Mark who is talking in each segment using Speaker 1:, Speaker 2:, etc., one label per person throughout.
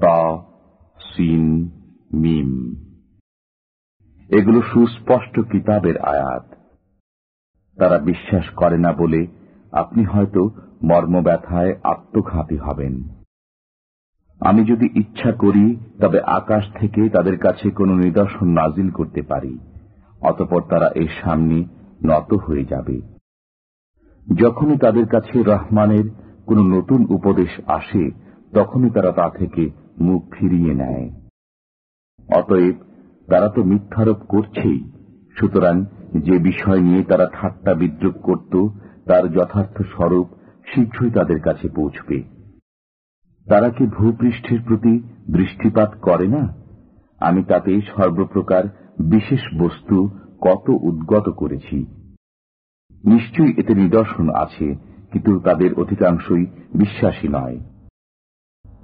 Speaker 1: তা সিন, মিম। এগুলো সুস্পষ্ট কিতাবের আয়াত। তারা বিশ্বাস করে না বলে আপনি হয়তো মর্মব্যথায় আত্মঘাতী হবেন। আমি যদি ইচ্ছা করি, তবে আকাশ থেকে তাদের কাছে কোনো নিদর্শন নাজিল করতে পারি, অতপর তারা এর সামনে নত হয়ে যাবে। যখনই তাদের কাছে রহমানের কোনো নতুন উপদেশ আসে, তখনই তারা তা থেকে মুখ ফিরিয়ে নেয়। অতএব তারা তো মিথ্যারোপ করছেই। সুতরাং যে বিষয় নিয়ে তারা ঠাট্টা বিদ্রুপ করত, তার যথার্থ স্বরূপ শীঘ্রই তাদের কাছে পৌঁছবে। তারা কি ভূপৃষ্ঠের প্রতি দৃষ্টিপাত করে না? আমি তাতে সর্বপ্রকার বিশেষ বস্তু কত উদ্গত করেছি। নিশ্চয়ই এতে নিদর্শন আছে, কিন্তু তাদের অধিকাংশই বিশ্বাসী নয়।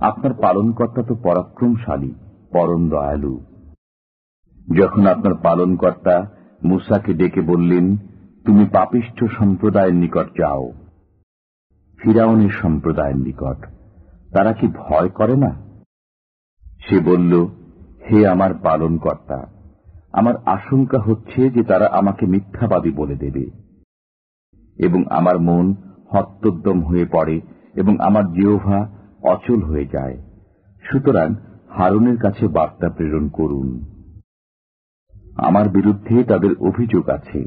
Speaker 1: আপনার পালনকর্তা তো পরাক্রমশালী, পরম দয়ালু। যখন আপনার পালনকর্তা মুসাকে ডেকে বললেন, তুমি পাপিষ্ঠ সম্প্রদায়ের নিকট যাও। ফিরাউনের সম্প্রদায়ের নিকট। তারা কি ভয় করে না? সে বলল, হে আমার পালনকর্তা, আমার আশঙ্কা হচ্ছে যে তারা আমাকে মিথ্যাবাদী বলে দেবে এবং আমার মন হত্যোদ্যম হয়ে পড়ে এবং আমার জিওভা অচল হয়ে যায়। সুতরাং হারুনের কাছে বার্তা প্রেরণ করুন। আমার বিরুদ্ধে তাদের অভিযোগ আছে।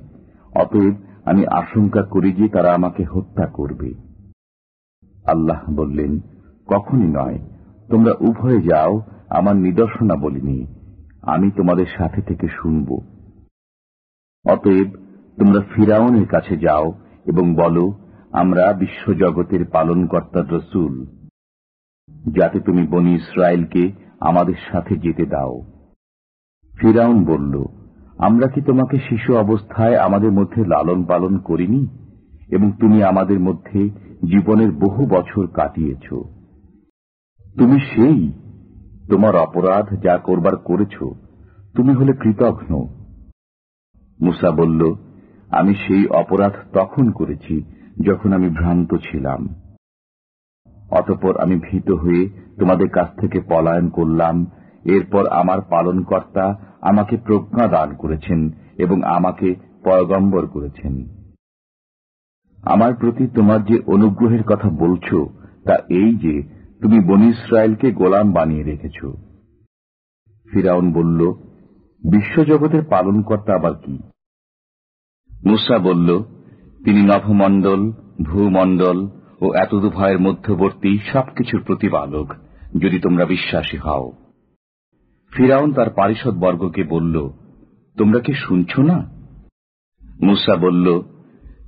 Speaker 1: অতএব আমি আশঙ্কা করি যে তারা আমাকে হত্যা করবে। আল্লাহ বললেন, কখনই নয়। তোমরা উভয়ে যাও, আমার নিদর্শনা বলিনি আমি তোমাদের সাথে থেকে শুনব। অতএব তোমরা ফিরাউনের কাছে যাও এবং বলো, আমরা বিশ্বজগতের পালনকর্তার রসুল। যাতে তুমি বনি ইসরায়েলকে আমাদের সাথে যেতে দাও। ফিরাউন বলল, আমরা কি তোমাকে শিশু অবস্থায় আমাদের মধ্যে লালন পালন করিনি? এবং তুমি আমাদের মধ্যে জীবনের বহু বছর কাটিয়েছ। তুমি সেই, তোমার অপরাধ যা করবার করেছ, তুমি হলে কৃতঘ্ন। মুসা বলল, আমি সেই অপরাধ তখন করেছি যখন আমি ভ্রান্ত ছিলাম। অতপর আমি ভীত হয়ে তোমাদের কাছ থেকে পলায়ন করলাম। এরপর আমার পালনকর্তা আমাকে প্রজ্ঞা দান করেছেন এবং আমাকে পয়গম্বর করেছেন। আমার প্রতি তোমার যে অনুগ্রহের কথা বলছ, তা এই যে তুমি বনি ইসরায়েলকে গোলাম বানিয়ে রেখেছ। ফিরাউন বলল, বিশ্বজগতের পালনকর্তা আবার কি? মুসা বলল, তিনি নভমণ্ডল, ভূমণ্ডল ও এতদুভয়ের মধ্যবর্তী সবকিছুর প্রতিপালক, যদি তোমরা বিশ্বাসী হও। ফিরাউন তার পারিষদ বর্গকে বলল, তোমরা কি শুনছ না? মুসা বলল,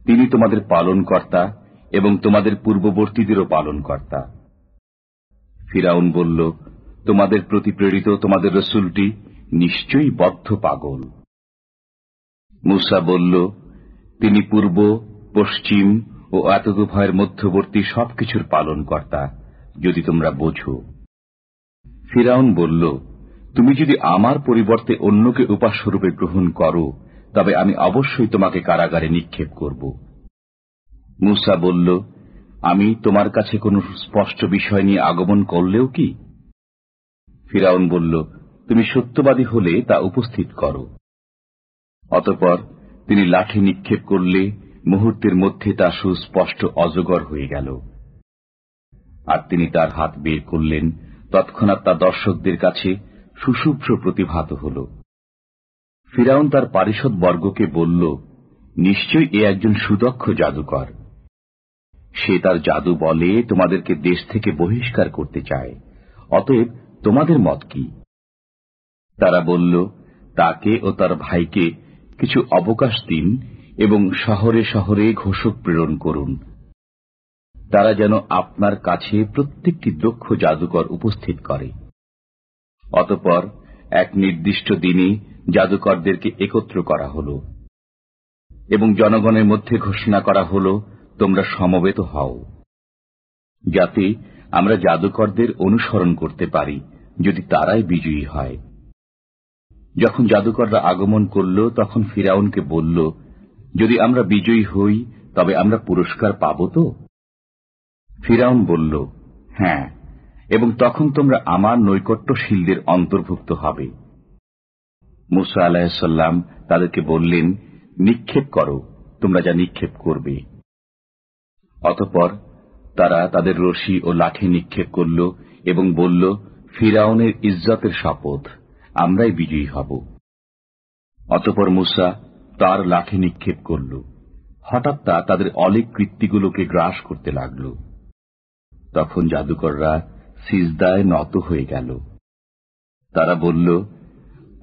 Speaker 1: তিনি তোমাদের পালনকর্তা এবং তোমাদের পূর্ববর্তীদেরও পালনকর্তা। ফিরাউন বলল, তোমাদের প্রতি প্রেরিত তোমাদের রসুলটি নিশ্চয়ই বদ্ধ পাগল। মুসা বলল, তিনি পূর্ব, পশ্চিম ও এতদুভয়ের মধ্যবর্তী সবকিছুর পালনকর্তা, যদি তোমরা বোঝো। ফিরাউন বলল, তুমি যদি আমার পরিবর্তে অন্যকে উপাস্যরূপে গ্রহণ করো, তবে আমি অবশ্যই তোমাকে কারাগারে নিক্ষেপ করব। মুসা বলল, আমি তোমার কাছে কোনো স্পষ্ট বিষয় নিয়ে আগমন করলেও কি? ফিরাউন বলল, তুমি সত্যবাদী হলে তা উপস্থিত করো। অতপর তিনি লাঠি নিক্ষেপ করলে মুহূর্তের মধ্যে তা সুস্পষ্ট অজগর হয়ে গেল। আর তিনি তার হাত বের করলেন, তৎক্ষণাৎ তা দর্শকদের কাছে সুশুভ্র প্রতিভাত হল। ফিরাউন তার পারিষদ বর্গকে বলল, নিশ্চয়ই এ একজন সুদক্ষ জাদুকর। সে তার জাদু বলে তোমাদেরকে দেশ থেকে বহিষ্কার করতে চায়, অতএব তোমাদের মত কি? তারা বলল, তাকে ও তার ভাইকে কিছু অবকাশ দিন এবং শহরে শহরে ঘোষক প্রেরণ করুন। তারা যেন আপনার কাছে প্রত্যেকটি দক্ষ জাদুকর উপস্থিত করে। অতপর এক নির্দিষ্ট দিনে জাদুকরদেরকে একত্র করা হল এবং জনগণের মধ্যে ঘোষণা করা হল, তোমরা সমবেত হও। যাতে আমরা জাদুকরদের অনুসরণ করতে পারি, যদি তারাই বিজয়ী হয়। যখন জাদুকররা আগমন করল, তখন ফিরাউনকে বলল যদি আমরা বিজয়ী হই, তবে আমরা পুরস্কার পাব তো? ফিরাউন বলল হ্যাঁ এবং তখন তোমরা আমার নৈকট্যশীলদের অন্তর্ভুক্ত হবে। মুসা আলাহিসাল্লাম তাদেরকে বললেন, নিক্ষেপ করো, তোমরা যা নিক্ষেপ করবে। অতপর তারা তাদের রশি ও লাঠি নিক্ষেপ করল এবং বলল, ফিরাউনের ইজ্জতের শপথ, আমরাই বিজয়ী হব। অতপর মুসা তার লাঠি নিক্ষেপ করল। হঠাৎ তা তাদের অলিক কৃত্তিগুলোকে গ্রাস করতে লাগল। তখন জাদুকররা সিজদায় নত হয়ে গেল। তারা বলল,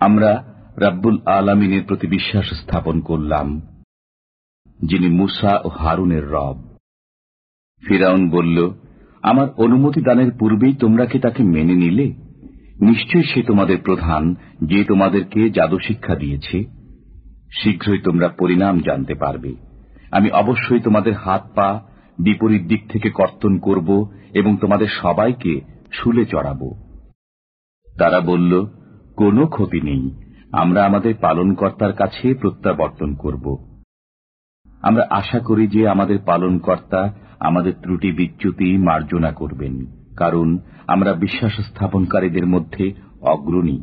Speaker 1: আমরা রাব্বুল আলমিনের প্রতি বিশ্বাস স্থাপন করলাম, যিনি মুসা ও হারুনের রব। ফিরাউন বলল, আমার অনুমতি দানের পূর্বেই তোমরা কি তাকে মেনে নিলে? নিশ্চয়ই সে তোমাদের প্রধান, যে তোমাদেরকে জাদু শিক্ষা দিয়েছে। শীঘ্রই তোমরা পরিণাম জানতে পারবে। আমি অবশ্যই তোমাদের হাত পা বিপরীত দিক থেকে কর্তন করব এবং তোমাদের সবাইকে শুলে চড়াব। তারা বলল, কোনো ক্ষতি নেই। আমরা আমাদের পালনকর্তার কাছে প্রত্যাবর্তন করব। আমরা আশা করি যে আমাদের পালনকর্তা আমাদের ত্রুটি বিচ্যুতি মার্জনা করবেন, কারণ আমরা বিশ্বাস স্থাপনকারীদের মধ্যে অগ্রণী।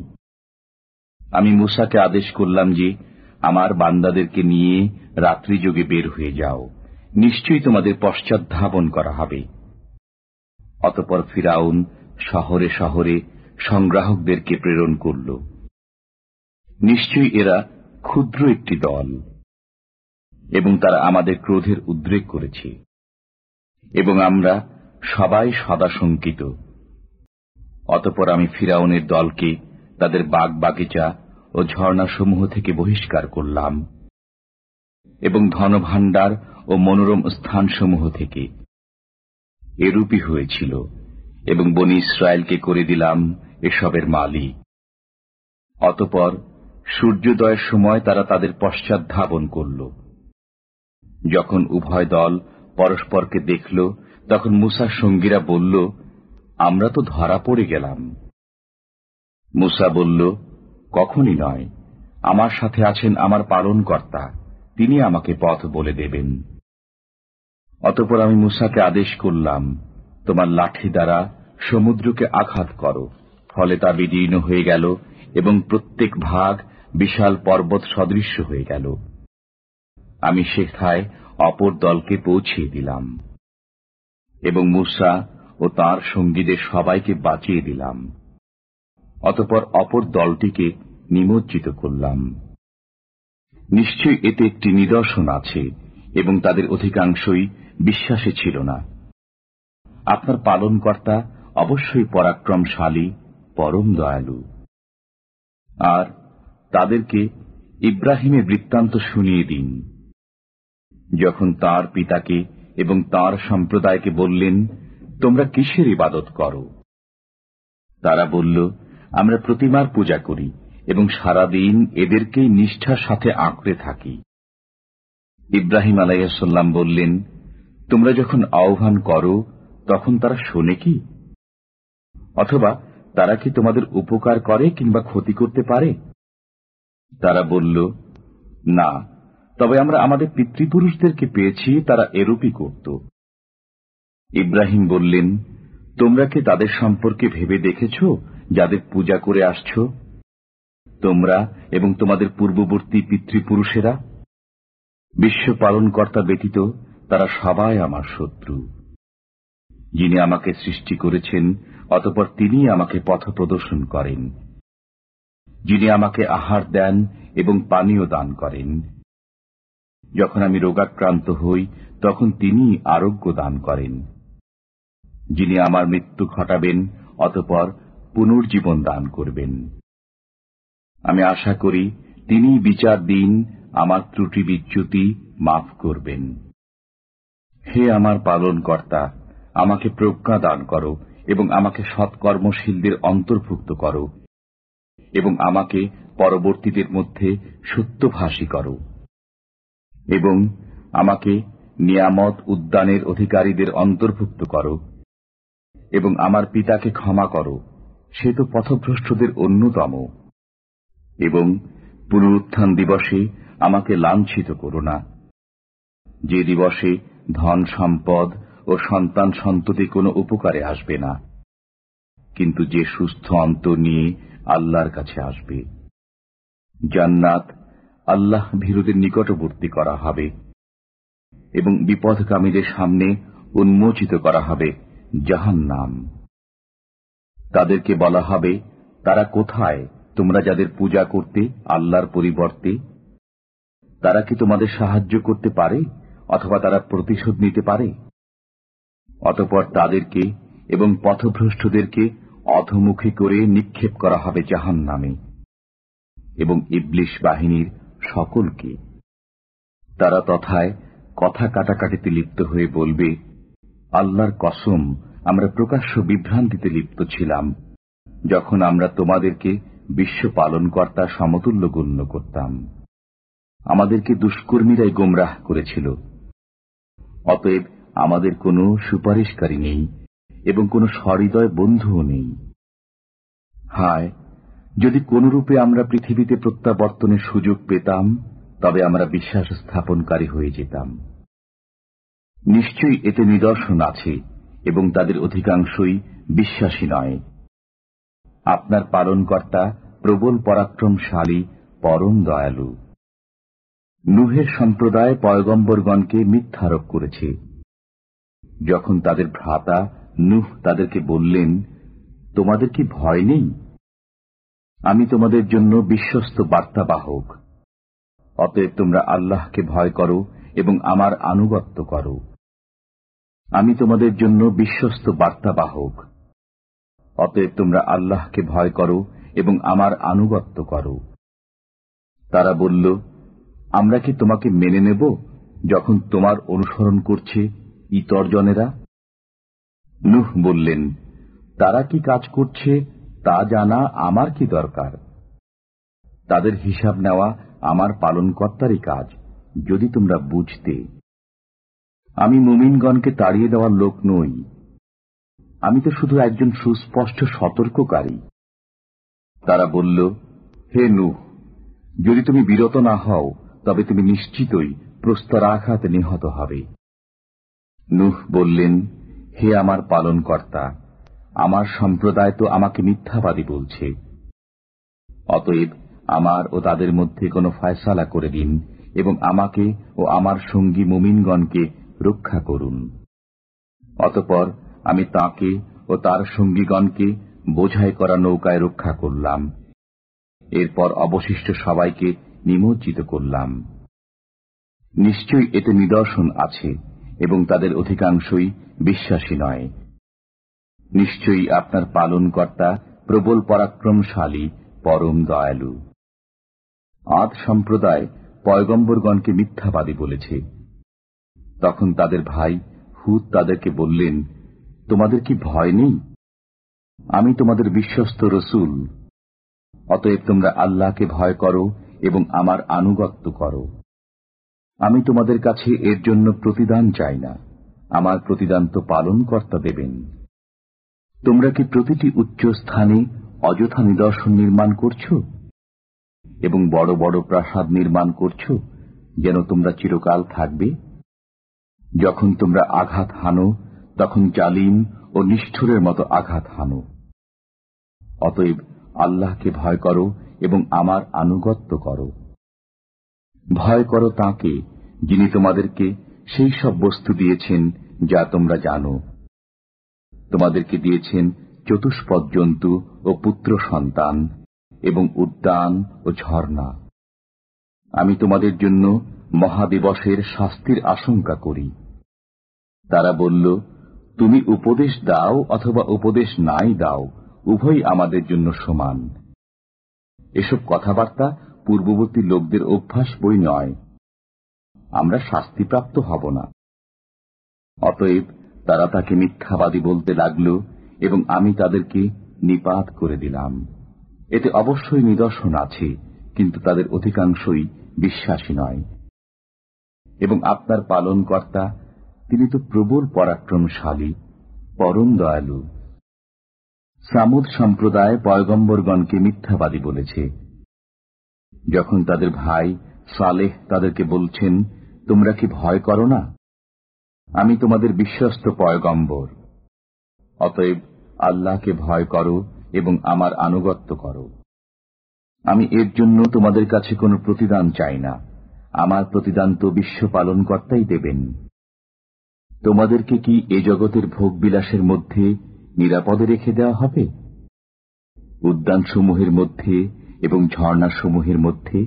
Speaker 1: আমি মুসাকে আদেশ করলাম যে আমার বান্দাদেরকে নিয়ে রাত্রিযোগে বের হয়ে যাও। নিশ্চয়ই তোমাদের পশ্চাৎ ধাবন করা হবে। অতপর ফিরাউন শহরে শহরে সংগ্রাহকদেরকে প্রেরণ করল। নিশ্চয়ই এরা ক্ষুদ্র একটি দল এবং তারা আমাদের ক্রোধের উদ্রেক করেছে এবং আমরা সবাই সদা শঙ্কিত। অতপর আমি ফিরাউনের দলকে তাদের বাগ বাগিচা ও ঝর্ণাসমূহ থেকে বহিষ্কার করলাম, এবং ধনভাণ্ডার ও মনোরম স্থানসমূহ থেকে এরূপই হয়েছিল, এবং বনি ইসরায়েলকে করে দিলাম এসবের মালিক। অতপর সূর্যোদয়ের সময় তারা তাদের পশ্চাৎ ধাবন করল। যখন উভয় দল পরস্পরকে দেখল, তখন মুসার সঙ্গীরা বলল, আমরা তো ধরা পড়ে গেলাম। মুসা বলল কখনই নয়। আমার সাথে আছেন আমার পালন কর্তা তিনি আমাকে পথ বলে দেবেন। অতপর আমি মুসাকে আদেশ করলাম, তোমার লাঠি দ্বারা সমুদ্রকে আঘাত করো। ফলে তা বিদীর্ণ হয়ে গেল এবং প্রত্যেক ভাগ বিশাল পর্বত সদৃশ্য হয়ে গেল। আমি শেখায় অপর দলকে পৌঁছিয়ে দিলাম এবং মুসা ও তার সঙ্গীদের সবাইকে বাঁচিয়ে দিলাম। অতপর অপর দলটিকে নিমজ্জিত করলাম। নিশ্চয়ই এতে একটি নিদর্শন আছে এবং তাদের অধিকাংশই বিশ্বাসে ছিল না। আপনার পালনকর্তা অবশ্যই পরাক্রমশালী, পরম দয়ালু। আর তাদেরকে ইব্রাহিমের বৃত্তান্ত শুনিয়ে দিন। যখন তার পিতাকে এবং তার সম্প্রদায়কে বললেন, তোমরা কিসের ইবাদত করো? তারা বলল, আমরা প্রতিমার পূজা করি এবং সারাদিন এদেরকেই নিষ্ঠার সাথে আঁকড়ে থাকি। ইব্রাহিম আলাইসাল্লাম বললেন, তোমরা যখন আহ্বান করো, তখন তারা শোনে কি? অথবা তারা কি তোমাদের উপকার করে কিংবা ক্ষতি করতে পারে? তারা বলল, না, তবে আমরা আমাদের পিতৃপুরুষদেরকে পেয়েছি, তারা এরূপই করত। ইব্রাহিম বললেন, তোমরা কি তাদের সম্পর্কে ভেবে দেখেছ, যাদের পূজা করে আসছ? তোমরা এবং তোমাদের পূর্ববর্তী পিতৃপুরুষেরা বিশ্ব পালনকর্তা ব্যতীত তারা সবাই আমার শত্রু। যিনি আমাকে সৃষ্টি করেছেন, অতপর তিনি আমাকে পথ প্রদর্শন করেন। যিনি আমাকে আহার দেন এবং পানীয় দান করেন। যখন আমি রোগাক্রান্ত হই, তখন তিনি আরোগ্য দান করেন। যিনি আমার মৃত্যু ঘটাবেন, অতপর পুনর্জীবন দান করবেন। আমি আশা করি তিনি বিচার দিন, আমার ত্রুটি বিচ্যুতি মাফ করবেন। হে আমার পালন কর্তা আমাকে প্রজ্ঞা দান করো এবং আমাকে সৎকর্মশীলদের অন্তর্ভুক্ত করো এবং আমাকে পরবর্তীদের মধ্যে সত্যভাষী করো এবং আমাকে নিয়ামত উদ্যানের অধিকারীদের অন্তর্ভুক্ত করো এবং আমার পিতাকে ক্ষমা করো। সে তো পথভ্রষ্টদের অন্যতম। এবং পুনরুত্থান দিবসে আমাকে লাঞ্ছিত করো না। যে দিবসে ধন সম্পদ ও সন্তান সন্ততি কোনো উপকারে আসবে না। কিন্তু যে সুস্থ অন্তর নিয়ে আল্লাহর কাছে আসবে। জান্নাত আল্লাহ ভীরুদের নিকটবর্তী করা হবে এবং বিপদকামীদের সামনে উন্মোচিত করা হবে জাহান নাম তাদেরকে বলা হবে, তারা কোথায়? তোমরা যাদের পূজা করতে, আল্লাহর পরিবর্তে, তারা কি তোমাদের সাহায্য করতে পারে, অথবা তারা প্রতিশোধ নিতে পারে? অতপর তাদেরকে এবং পথভ্রষ্টদেরকে অধমুখী করে নিক্ষেপ করা হবে জাহান নামে এবং ইবলিশ বাহিনীর সকলকে। তারা তথায় কথা কাটাকাটিতে লিপ্ত হয়ে বলবে, আল্লাহর কসম, আমরা প্রকাশ্য বিভ্রান্তিতে লিপ্ত ছিলাম। যখন আমরা তোমাদেরকে বিশ্ব পালনকর্তা সমতুল্য গণ্য করতাম। আমাদেরকে দুষ্কর্মীরাই গোমরাহ করেছিল। অতএব আমাদের কোনো সুপারিশকারী নেই এবং কোনো সহৃদয় বন্ধুও নেই। হায়, যদি কোনরূপে আমরা পৃথিবীতে প্রত্যাবর্তনের সুযোগ পেতাম, তবে আমরা বিশ্বাস স্থাপনকারী হয়ে যেতাম। নিশ্চয়ই এতে নিদর্শন আছে এবং তাদের অধিকাংশই বিশ্বাসী নয়। আপনার পালনকর্তা প্রবল পরাক্রমশালী, পরম দয়ালু। নুহের সম্প্রদায় পয়গম্বরগণকে মিথ্যারোপ করেছে। যখন তাদের ভ্রাতা নুহ তাদেরকে বললেন, তোমাদের কি ভয় নেই? আমি তোমাদের জন্য বিশ্বস্ত বার্তাবাহক। অতএব তোমরা আল্লাহকে ভয় করো এবং আমার আনুগত্য করো। আমি তোমাদের জন্য বিশ্বস্ত বার্তাবাহক। অতএব তোমরা আল্লাহকে ভয় করো এবং আমার আনুগত্য করো। তারা বলল, আমরা কি তোমাকে মেনে নেব যখন তোমার অনুসরণ করছে ইতর জনেরা নুহ বললেন, তারা কি কাজ করছে তা জানা আমার কি দরকার? তাদের হিসাব নেওয়া আমার পালনকর্তারই কাজ, যদি তোমরা বুঝতে। আমি মুমিনগণকে তাড়িয়ে দেওয়ার লোক নই। আমি তো শুধু একজন সুস্পষ্ট সতর্ককারী। তারা বলল, হে নুহ, যদি তুমি বিরত না হও, তবে তুমি নিশ্চিতই প্রস্তরাঘাতে নিহত হবে। নুহ বললেন, হে আমার পালনকর্তা, আমার সম্প্রদায় তো আমাকে মিথ্যাবাদী বলছে। অতএব আমার ও তাদের মধ্যে কোনো ফয়সালা করে দিন এবং আমাকে ও আমার সঙ্গী মুমিনগণকে রক্ষা করুন। অতপর আমি তাকে ও তার সঙ্গীগণকে বোঝাই করা নৌকায় রক্ষা করলাম। এরপর অবশিষ্ট সবাইকে নিমজ্জিত করলাম। নিশ্চয়ই এতে নিদর্শন আছে এবং তাদের অধিকাংশই বিশ্বাসী নয়। নিশ্চয়ই আপনার পালনকর্তা প্রবল পরাক্রমশালী, পরম দয়ালু। আদ সম্প্রদায় পয়গম্বরগণকে মিথ্যাবাদী বলেছে। তখন তাদের ভাই হুদ তাদেরকে বললেন তোমাদের কি ভয় নেই? আমি তোমাদের বিশ্বস্ত রসুল। অতএব তোমরা আল্লাহকে ভয় করো এবং আমার আনুগত্য করো। আমি তোমাদের কাছে এর জন্য প্রতিদান চাই না। আমার প্রতিদান তো পালন কর্তা দেবেন। তোমরা কি প্রতিটি উচ্চ স্থানে অযথা নিদর্শন নির্মাণ করছ? এবং বড় বড় প্রাসাদ নির্মাণ করছ, যেন তোমরা চিরকাল থাকবে? যখন তোমরা আঘাত হানো তখন জালিম ও নিষ্ঠুরের মতো আঘাত হানো। অতএব আল্লাহকে ভয় করো এবং আমার আনুগত্য করো। ভয় করো তাকে যিনি তোমাদেরকে সেই সব বস্তু দিয়েছেন যা তোমরা জানো। তোমাদেরকে দিয়েছেন চতুষ্পদ জন্তু ও পুত্র সন্তান এবং উদ্যান ও ঝর্ণা। আমি তোমাদের জন্য মহাদিবসের শাস্তির আশঙ্কা করি। তারা বলল তুমি উপদেশ দাও অথবা উপদেশ নাই দাও উভয় আমাদের জন্য সমান। এসব কথাবার্তা পূর্ববর্তী লোকদের অভ্যাস বই নয়। আমরা শাস্তিপ্রাপ্ত হব না। অতএব তারা তাকে মিথ্যাবাদী বলতে লাগল এবং আমি তাদেরকে নিপাত করে দিলাম। এতে অবশ্যই নিদর্শন আছে, কিন্তু তাদের অধিকাংশই বিশ্বাসী নয়। এবং আপনার পালন কর্তা তিনি তো প্রবল পরাক্রমশালী, পরম দয়ালু। সামুদ সম্প্রদায় পয়গম্বরগণকে মিথ্যাবাদী বলেছে। যখন তাদের ভাই সালেহ তাদেরকে বলছেন, তোমরা কি ভয় করো না? আমি তোমাদের বিশ্বস্ত পয়গম্বর। অতএব আল্লাহকে ভয় করো এবং আমার আনুগত্য করো। আমি এর জন্য তোমাদের কাছে কোনো প্রতিদান চাই না। আমার প্রতিদান তো বিশ্ব পালন কর্তাই দেবেন। তোমাদেরকে কি এ জগতের ভোগ বিলাসের মধ্যে নিরাপদে রেখে দেওয়া হবে? উদ্যানসমূহের মধ্যে এবং ঝর্ণাসমূহের মধ্যে?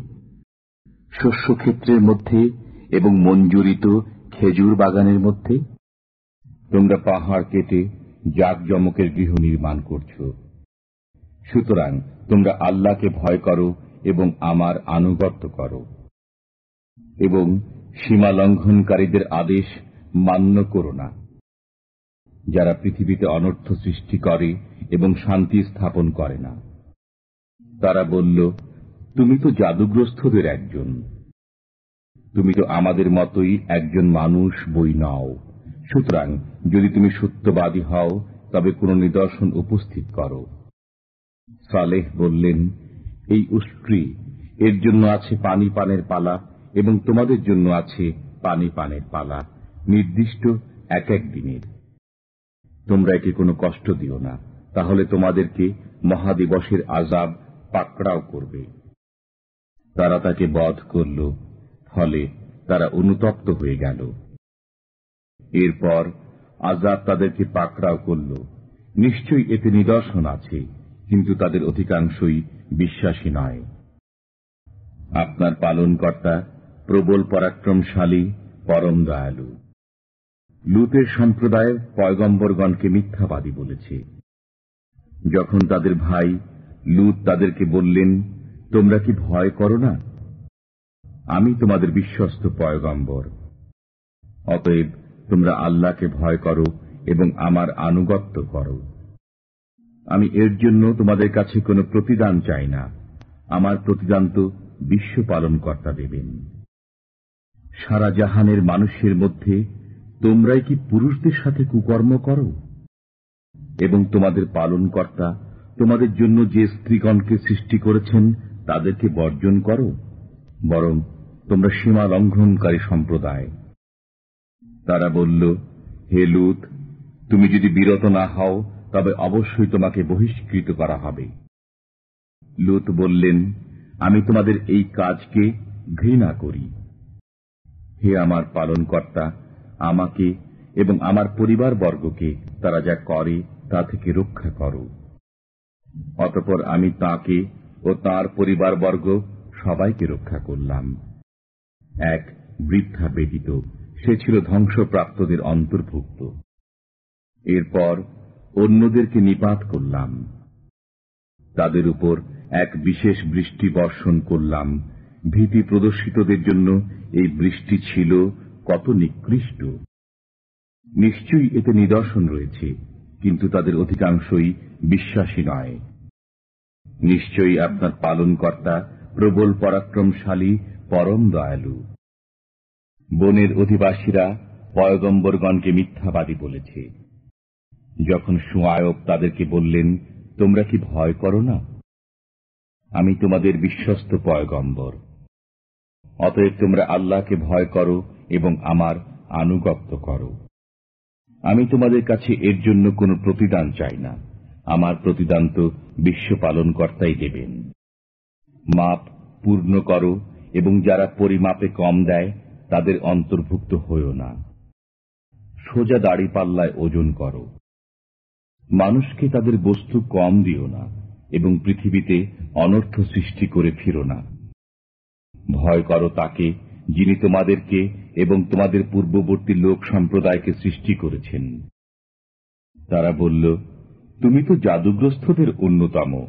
Speaker 1: শস্যক্ষেত্রের মধ্যে এবং মঞ্জুরিত খেজুর বাগানের মধ্যে? তোমরা পাহাড় কেটে জাকজমকের গৃহ নির্মাণ করছ। সুতরাং তোমরা আল্লাহকে ভয় করো এবং আমার আনুগত্য করো। এবং সীমা লঙ্ঘনকারীদের আদেশ মান্য করো না। যারা পৃথিবীতে অনর্থ সৃষ্টি করে এবং শান্তি স্থাপন করে না। তারা বলল, তুমি তো জাদুগ্রস্তদের একজন। তুমি তো আমাদের মতোই একজন মানুষ বই নাও। সুতরাং যদি তুমি সত্যবাদী হও, তবে কোন নিদর্শন উপস্থিত করো। সালেহ বললেন, এই উষ্ট্রি, এর জন্য আছে পানি পানের পালা এবং তোমাদের জন্য আছে পানি পানের পালা। নির্দিষ্ট এক এক দিনের। তোমরা একে কোনো কষ্ট দিও না, তাহলে তোমাদেরকে মহাদিবসের আজাব পাকড়াও করবে। তারা তাকে বধ করল, ফলে তারা অনুতপ্ত হয়ে গেল। এরপর আজাব তাদেরকে পাকড়াও করল। নিশ্চয়ই এতে নিদর্শন আছে, কিন্তু তাদের অধিকাংশই বিশ্বাসী নয়। আপনার পালনকর্তা প্রবল পরাক্রমশালী, পরম দয়ালু। লুতের সম্প্রদায় পয়গম্বরগণকে মিথ্যাবাদী বলেছে। যখন তাদের ভাই লুত তাদেরকে বললেন, তোমরা কি ভয় করো না? আমি তোমাদের বিশ্বস্ত পয়গম্বর। অতএব তোমরা আল্লাহকে ভয় করো এবং আমার আনুগত্য করো। আমি এর জন্য তোমাদের কাছে কোনো প্রতিদান চাই না। আমার প্রতিদান তো বিশ্ব পালন কর্তা দেবেন। সারা জাহানের মানুষের মধ্যে তোমরাই কি পুরুষদের সাথে কুকর্ম করো? এবং তোমাদের পালন কর্তা তোমাদের জন্য যে স্ত্রীগণকে সৃষ্টি করেছেন, তাদেরকে বর্জন করো, বরং তোমরা সীমা লঙ্ঘনকারী সম্প্রদায়। তারা বলল, হে লুত, তুমি যদি বিরত না হও, তবে অবশ্যই তোমাকে বহিষ্কৃত করা হবে। লুত বললেন, আমি তোমাদের এই কাজকে ঘৃণা করি। হে আমার পালনকর্তা আমাকে এবং আমার পরিবার বর্গকে তারা যা করে, তা থেকে রক্ষা করো। অতপর আমি তাকে ও তার পরিবার বর্গ সবাইকে রক্ষা করলাম। এক বৃদ্ধা ব্যতীত, সে ছিল ধ্বংসপ্রাপ্তদের অন্তর্ভুক্ত। এরপর অন্যদেরকে নিপাত করলাম। তাদের উপর এক বিশেষ বৃষ্টি বর্ষণ করলাম। ভীতি প্রদর্শিতদের জন্য এই বৃষ্টি ছিল কত নিকৃষ্ট। নিশ্চয়ই এতে নিদর্শন রয়েছে, কিন্তু তাদের অধিকাংশই বিশ্বাসী নয়। নিশ্চয়ই আপনার পালনকর্তা প্রবল পরাক্রমশালী, পরম দয়ালু। বনের অধিবাসীরা পয়গম্বরগণকে মিথ্যাবাদী বলেছে। যখন সুয়ায়ব তাদেরকে বললেন, তোমরা কি ভয় করো না? আমি তোমাদের বিশ্বস্ত পয়গম্বর। অতএব তোমরা আল্লাহকে ভয় করো এবং আমার আনুগত্য করো। আমি তোমাদের কাছে এর জন্য কোনো প্রতিদান চাই না। আমার প্রতিদান তো বিশ্ব পালনকর্তাই দেবেন। মাপ পূর্ণ করো এবং যারা পরিমাপে কম দেয়, তাদের অন্তর্ভুক্ত হইও না। সোজা দাড়ি পাল্লায় ওজন করো। মানুষকে তাদের বস্তু কম দিও না এবং পৃথিবীতে অনর্থ সৃষ্টি করে ফিরো না। ভয় করো তাকে যিনি তোমাদেরকে এবং তোমাদের পূর্ববর্তী লোক সম্প্রদায়কে সৃষ্টি করেছেন। তারা বলল, তুমি তো জাদুগ্রস্তদের অন্যতম।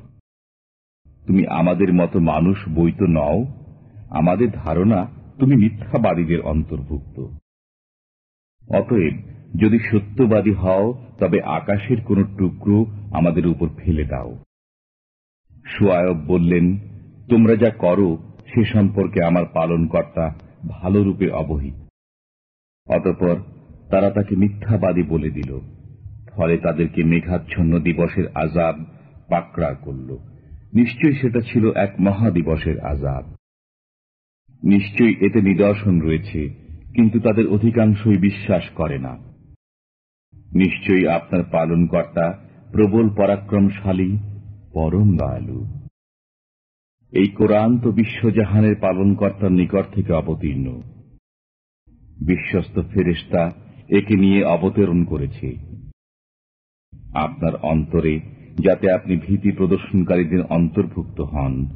Speaker 1: তুমি আমাদের মতো মানুষ বই তো নও। আমাদের ধারণা, তুমি মিথ্যাবাদীদের অন্তর্ভুক্ত। অতএব, যদি সত্যবাদী হও, তবে আকাশের কোন টুকরো আমাদের উপর ফেলে দাও। সুয়ায়ব বললেন, তোমরা যা করো, সে সম্পর্কে আমার পালনকর্তা ভালো রূপে অবহিত। অতপর তারা তাকে মিথ্যাবাদী বলে দিল। ফলে তাদেরকে মেঘাচ্ছন্ন দিবসের আজাব পাকড়া করল। নিশ্চয়ই সেটা ছিল এক মহাদিবসের আজাব নিশ্চয়ই এতে নিদর্শন রয়েছে, কিন্তু তাদের অধিকাংশই বিশ্বাস করে না। নিশ্চয়ই আপনার পালনকর্তা প্রবল পরাক্রমশালী, পরম দয়ালু। এই কোরআন তো বিশ্বজাহানের পালনকর্তার নিকট থেকে অবতীর্ণ। বিশ্বস্ত ফেরেস্তা একে নিয়ে অবতরণ করেছে। আপনার অন্তরে যাতে আপনি ভীতি প্রদর্শনকারীদের অন্তর্ভুক্ত হন,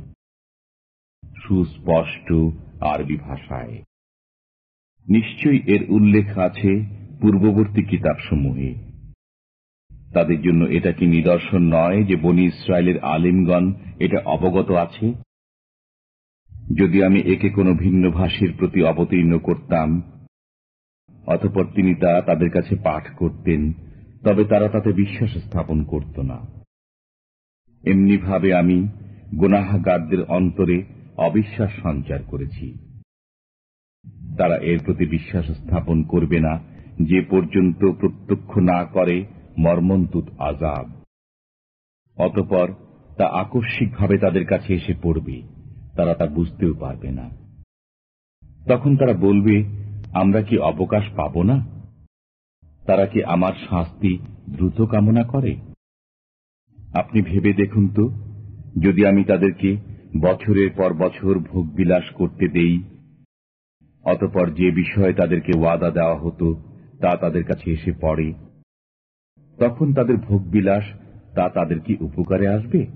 Speaker 1: সুস্পষ্ট আরবি ভাষায়। নিশ্চয়ই এর উল্লেখ আছে পূর্ববর্তী কিতাবসমূহে। তাদের জন্য এটা কি নিদর্শন নয় যে বনি ইসরায়েলের আলিমগণ এটা অবগত আছে? যদি আমি একে কোনো ভিন্ন ভাষীর প্রতি অবতীর্ণ করতাম, অতপর তিনি তা তাদের কাছে পাঠ করতেন, তবে তারা তাতে বিশ্বাস স্থাপন করত না। এমনিভাবে আমি গুনাহাগারদের অন্তরে অবিশ্বাস সঞ্চার করেছি। তারা এর প্রতি বিশ্বাস স্থাপন করবে না যে পর্যন্ত প্রত্যক্ষ না করে মর্মন্তুত আজাব অতপর তা আকস্মিকভাবে তাদের কাছে এসে পড়বে, তারা তা বুঝতেও পারবে না। তখন তারা বলবে, আমরা কি অবকাশ পাব না? তারা কি আমার শাস্তি দ্রুত কামনা করে? আপনি ভেবে দেখুন তো, যদি আমি তাদেরকে বছরের পর বছর ভোগবিলাস করতে দেই, অতপর যে বিষয়ে তাদেরকে ওয়াদা দেওয়া হতো, তা তাদের কাছে এসে পড়ে। তখন তাদের ভোগবিলাস তা তাদের কি উপকারে আসবে?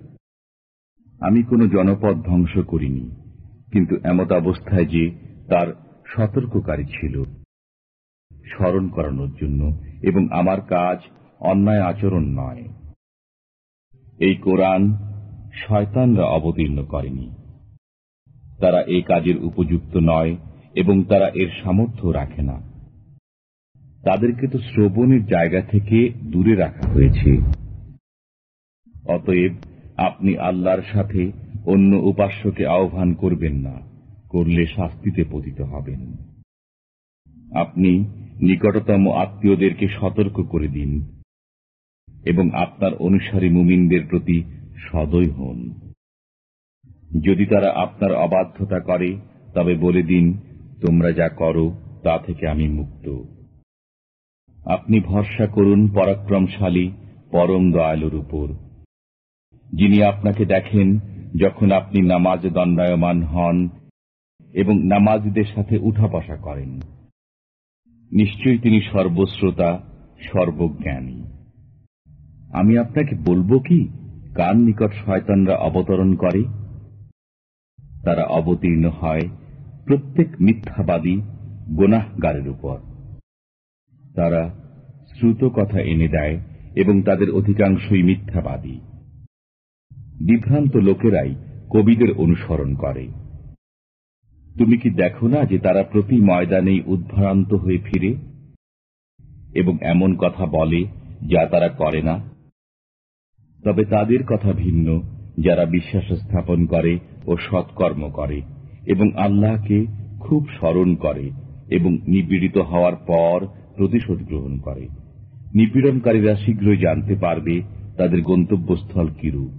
Speaker 1: আমি কোনো জনপদ ধ্বংস করিনি, কিন্তু এমত অবস্থায় যে তার সতর্ককারী ছিল, স্মরণ করানোর জন্য, এবং আমার কাজ অন্যায় আচরণ নয়। এই কোরআন শয়তানরা অবতীর্ণ করেনি। তারা এই কাজের উপযুক্ত নয়, এবং তারা এর সামর্থ্য রাখে না। তাদেরকে তো শ্রবণের জায়গা থেকে দূরে রাখা হয়েছে। অতএব আপনি আল্লাহর সাথে অন্য উপাস্যকে আহ্বান করবেন না, করলে শাস্তিতে পতিত হবেন। আপনি নিকটতম আত্মীয়দেরকে সতর্ক করে দিন এবং আপনার অনুসারী মুমিনদের প্রতি সদয় হন। যদি তারা আপনার অবাধ্যতা করে, তবে বলে দিন, তোমরা যা করো, তা থেকে আমি মুক্ত। আপনি ভরসা করুন পরাক্রমশালী, পরম দয়ালুর উপর। যিনি আপনাকে দেখেন যখন আপনি নামাজ দণ্ডায়মান হন এবং নামাজিদের সাথে উঠা বসা করেন। নিশ্চয়ই তিনি সর্বশ্রোতা, সর্বজ্ঞানী। আমি আপনাকে বলব কি, কার নিকট শয়তানরা অবতরণ করে? তারা অবতীর্ণ হয় প্রত্যেক মিথ্যাবাদী, গোনাহগারের উপর। তারা শ্রুত কথা এনে দেয় এবং তাদের অধিকাংশই মিথ্যাবাদী। বিভ্রান্ত লোকেরাই কবিদের অনুসরণ করে। তুমি কি দেখো না যে তারা প্রতি ময়দানেই উদ্ভ্রান্ত হয়ে ফিরে? এবং এমন কথা বলে যা তারা করে না? তবে তাদের কথা ভিন্ন, যারা বিশ্বাস স্থাপন করে ও সৎকর্ম করে, এবং আল্লাহকে খুব স্মরণ করে এবং নিপীড়িত হওয়ার পর প্রতিশোধ গ্রহণ করে। নিপীড়নকারীরা শীঘ্রই জানতে পারবে তাদের গন্তব্যস্থল কিরূপ